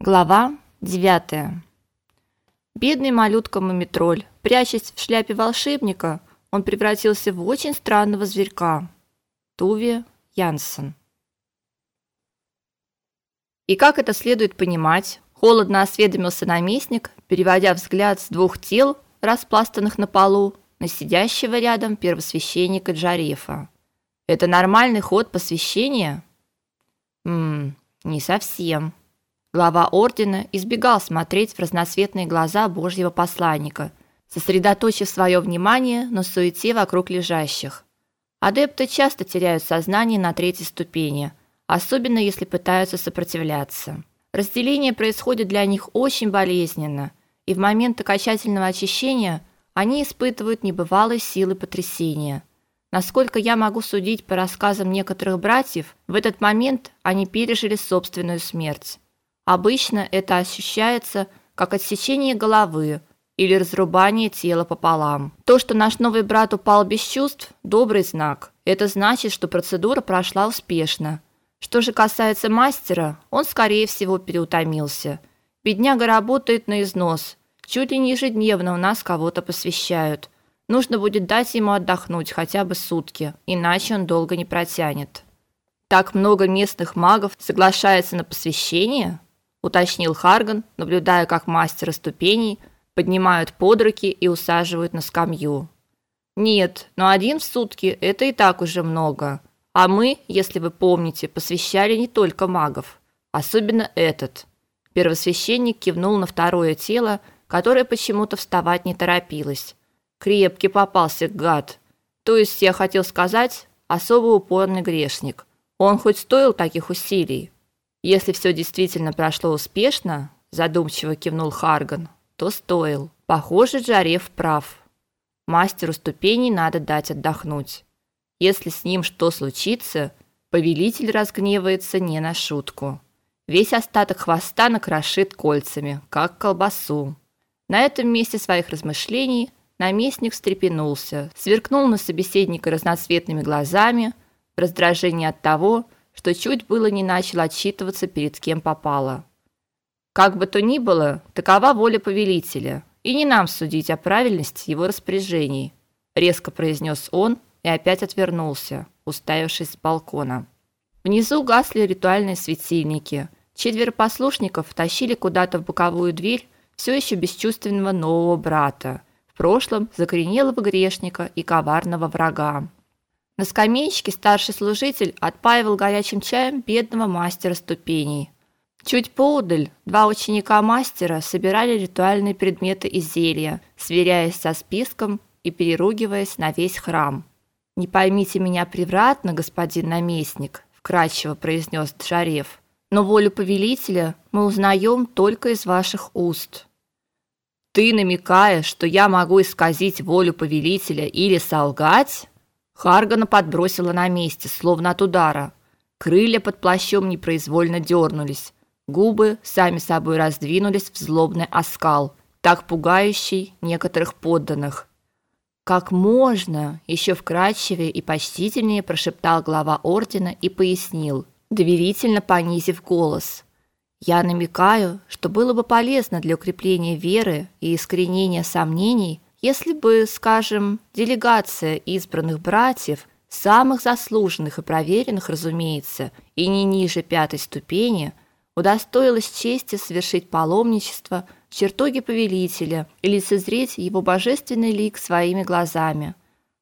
Глава 9. Бедный малютка Мумитроль, прячась в шляпе волшебника, он превратился в очень странного зверька. Туве Янсен. И как это следует понимать? Холодно осведомился наместник, переводя взгляд с двух тел, распластанных на полу, на сидящего рядом первосвященника Джарефа. Это нормальный ход посвящения? Мм, не совсем. Глава ордена избегал смотреть в разноцветные глаза Божьего посланника, сосредоточив свое внимание на суете вокруг лежащих. Адепты часто теряют сознание на третьей ступени, особенно если пытаются сопротивляться. Разделение происходит для них очень болезненно, и в момент окончательного очищения они испытывают небывалые силы потрясения. Насколько я могу судить по рассказам некоторых братьев, в этот момент они пережили собственную смерть. Обычно это ощущается как отсечение головы или разрубание тела пополам. То, что наш новый брат упал без чувств добрый знак. Это значит, что процедура прошла успешно. Что же касается мастера, он скорее всего переутомился. Бедняга работает на износ. Чуть ли не ежедневно у нас кого-то посвящают. Нужно будет дать ему отдохнуть хотя бы сутки, иначе он долго не протянет. Так много местных магов соглашается на посвящение? Уточнил Харган, наблюдая, как мастера ступеней поднимают под руки и усаживают на скамью. Нет, но один в сутки это и так уже много. А мы, если вы помните, посвящали не только магов, особенно этот. Первосвященник кивнул на второе тело, которое почему-то вставать не торопилось. Крепкий попался гад. То есть я хотел сказать, особо упорный грешник. Он хоть стоил таких усилий. Если все действительно прошло успешно, задумчиво кивнул Харган, то стоил. Похоже, Джарев прав. Мастеру ступеней надо дать отдохнуть. Если с ним что случится, повелитель разгневается не на шутку. Весь остаток хвоста накрошит кольцами, как колбасу. На этом месте своих размышлений наместник встрепенулся, сверкнул на собеседника разноцветными глазами, в раздражении от того, что чуть было не начал отчитываться перед кем попало. Как бы то ни было, такова воля повелителя, и не нам судить о правильности его распоряжений, резко произнес он и опять отвернулся, уставившись с балкона. Внизу гасли ритуальные светильники. Четверо послушников тащили куда-то в боковую дверь все еще бесчувственного нового брата, в прошлом закоренелого грешника и коварного врага. На скамеечке старший служитель отпаивал горячим чаем бедного мастера ступеней. Чуть поодаль два ученика мастера собирали ритуальные предметы и зелья, сверяясь со списком и переругиваясь на весь храм. «Не поймите меня превратно, господин наместник», – вкратчиво произнес Джарев, «но волю повелителя мы узнаем только из ваших уст». «Ты намекаешь, что я могу исказить волю повелителя или солгать?» Харгана подбросило на месте, словно от удара. Крылья под плащом непроизвольно дернулись. Губы сами собой раздвинулись в злобный оскал, так пугающий некоторых подданных. Как можно, еще вкрадчивее и почтительнее прошептал глава ордена и пояснил, доверительно понизив голос: "Я намекаю, что было бы полезно для укрепления веры и искоренения сомнений если бы, скажем, делегация избранных братьев, самых заслуженных и проверенных, разумеется, и не ниже пятой ступени, удостоилась чести совершить паломничество в чертоге повелителя и лицезреть его божественный лик своими глазами.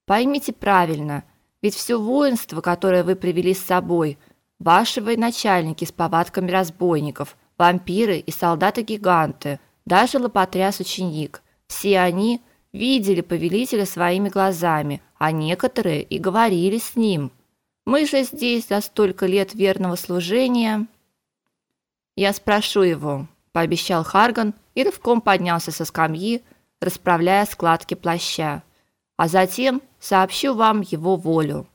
Поймите правильно, ведь все воинство, которое вы привели с собой, ваши военачальники с повадками разбойников, вампиры и солдаты-гиганты, даже лопотряс-ученик, все они – видели повелителя своими глазами, а некоторые и говорили с ним. Мы же здесь за столько лет верного служения. Я спрошу его, пообещал Харган и рывком поднялся со скамьи, расправляя складки плаща. А затем сообщу вам его волю.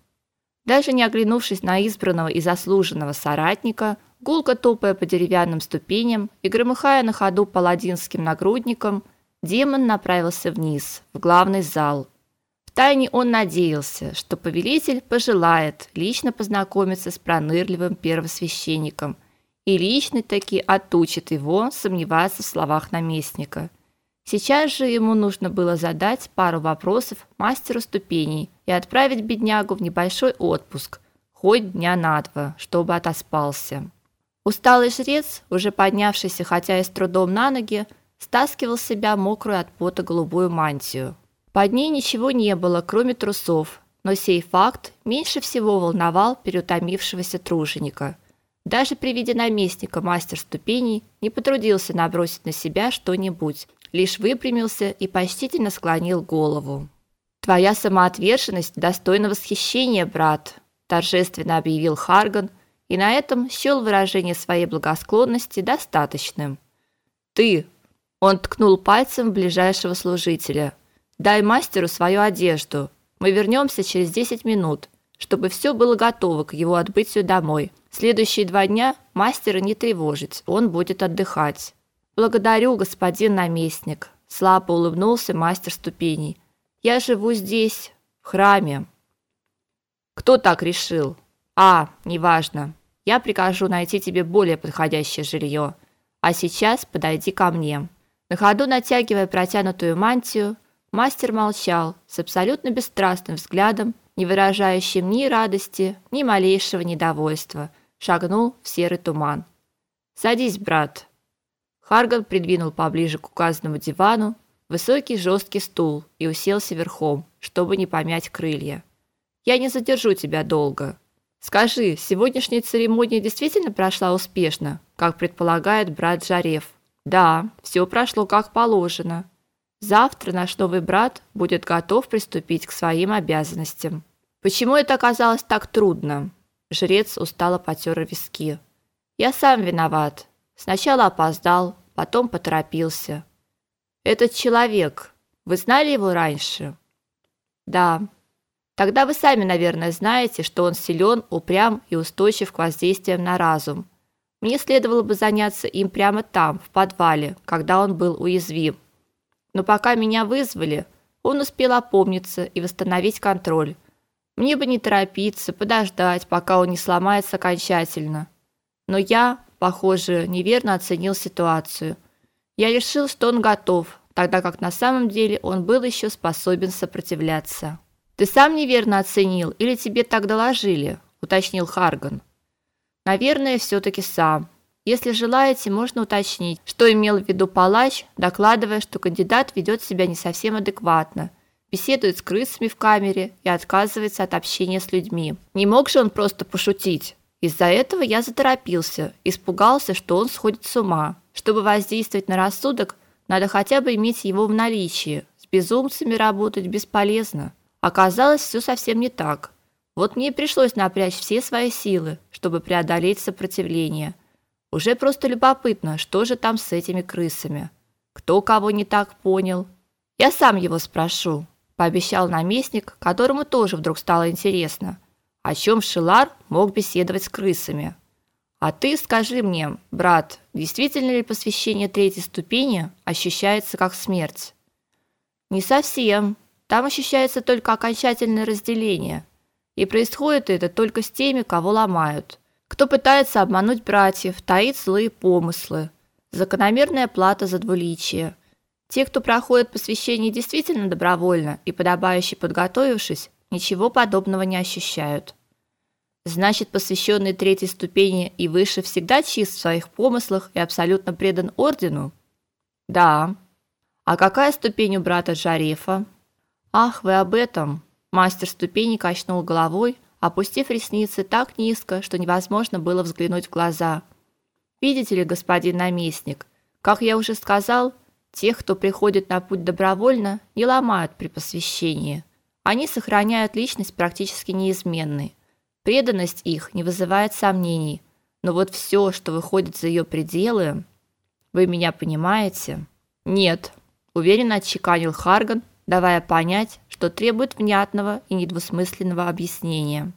Даже не оглянувшись на избранного и заслуженного соратника, гулко топая по деревянным ступеням и громыхая на ходу паладинским нагрудником, демон направился вниз, в главный зал. Втайне он надеялся, что повелитель пожелает лично познакомиться с пронырливым первосвященником и лично таки отучит его сомневаться в словах наместника. Сейчас же ему нужно было задать пару вопросов мастеру ступеней и отправить беднягу в небольшой отпуск, хоть дня на два, чтобы отоспался. Усталый жрец, уже поднявшийся, хотя и с трудом на ноги, стаскивал с себя мокрую от пота голубую мантию. Под ней ничего не было, кроме трусов, но сей факт меньше всего волновал переутомившегося труженика. Даже при виде наместника мастер ступеней не потрудился набросить на себя что-нибудь, лишь выпрямился и почтительно склонил голову. Твоя самоотверженность достойна восхищения, брат, торжественно объявил Харган, и на этом счел выражение своей благосклонности достаточным. Ты, он ткнул пальцем в ближайшего служителя. Дай мастеру свою одежду. Мы вернемся через 10 минут, чтобы все было готово к его отбытию домой. Следующие два дня мастера не тревожить, он будет отдыхать. Благодарю, господин наместник, слабо улыбнулся мастер ступеней. Я живу здесь, в храме. Кто так решил? А, неважно. Я прикажу найти тебе более подходящее жилье. А сейчас подойди ко мне. На ходу натягивая протянутую мантию, мастер молчал с абсолютно бесстрастным взглядом, не выражающим ни радости, ни малейшего недовольства. Шагнул в серый туман. Садись, брат. Харган придвинул поближе к указанному дивану высокий жесткий стул и уселся верхом, чтобы не помять крылья. Я не задержу тебя долго. Скажи, сегодняшняя церемония действительно прошла успешно, как предполагает брат Жарев? Да, все прошло как положено. Завтра наш новый брат будет готов приступить к своим обязанностям. Почему это оказалось так трудно? Жрец устало потер виски. Я сам виноват. Сначала опоздал, потом поторопился. Этот человек, вы знали его раньше? Да. Тогда вы сами, наверное, знаете, что он силен, упрям и устойчив к воздействиям на разум. Мне следовало бы заняться им прямо там, в подвале, когда он был уязвим. Но пока меня вызвали, он успел опомниться и восстановить контроль. Мне бы не торопиться, подождать, пока он не сломается окончательно. Но я, похоже, неверно оценил ситуацию. Я решил, что он готов, тогда как на самом деле он был еще способен сопротивляться. Ты сам неверно оценил или тебе так доложили, уточнил Харган. Наверное, все таки сам. Если желаете, можно уточнить, что имел в виду палач, докладывая, что кандидат ведет себя не совсем адекватно, беседует с крысами в камере и отказывается от общения с людьми. Не мог же он просто пошутить. Из-за этого я заторопился, испугался, что он сходит с ума. Чтобы воздействовать на рассудок, надо хотя бы иметь его в наличии. С безумцами работать бесполезно. Оказалось, все совсем не так. Вот мне пришлось напрячь все свои силы, чтобы преодолеть сопротивление. Уже просто любопытно, что же там с этими крысами. Кто кого не так понял? Я сам его спрошу, пообещал наместник, которому тоже вдруг стало интересно о чем Шилар мог беседовать с крысами. А ты скажи мне, брат, действительно ли посвящение третьей ступени ощущается как смерть? Не совсем. Там ощущается только окончательное разделение. И происходит это только с теми, кого ломают. Кто пытается обмануть братьев, таит злые помыслы. Закономерная плата за двуличие. Те, кто проходит посвящение действительно добровольно и подобающе подготовившись, ничего подобного не ощущают. Значит, посвященный третьей ступени и выше всегда чист в своих помыслах и абсолютно предан ордену? Да. А какая ступень у брата Жарефа? Ах, вы об этом. Мастер ступени качнул головой, опустив ресницы так низко, что невозможно было взглянуть в глаза. Видите ли, господин наместник, как я уже сказал, тех, кто приходит на путь добровольно, не ломают при посвящении. Они сохраняют личность практически неизменной. Преданность их не вызывает сомнений, но вот все, что выходит за ее пределы, вы меня понимаете? Нет, уверенно отчеканил Харган, давая понять, что требует внятного и недвусмысленного объяснения.